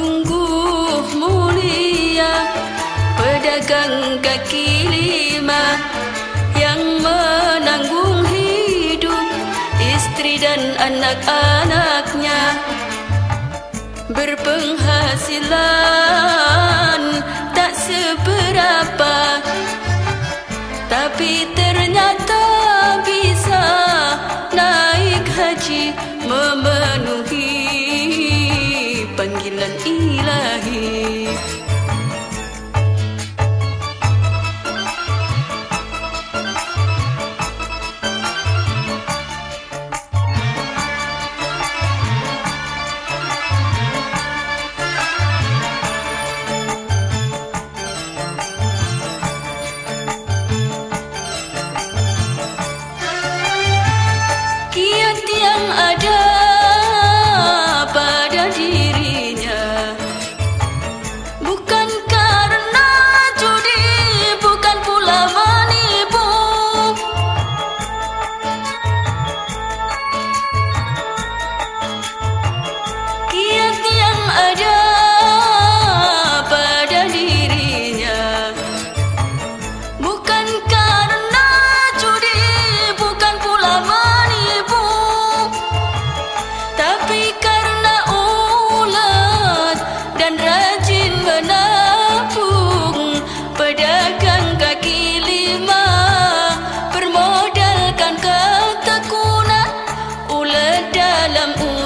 sungguh mulia pedagang kaki lima yang menanggung hidup istri dan anak-anaknya. Berpenghasilan tak seberapa tapi إلا الإله alam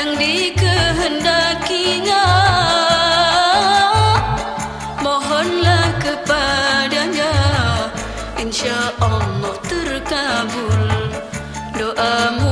yang dikehendakinya. Mohonlah kepadanya. InsyaAllah terkabul Doamu.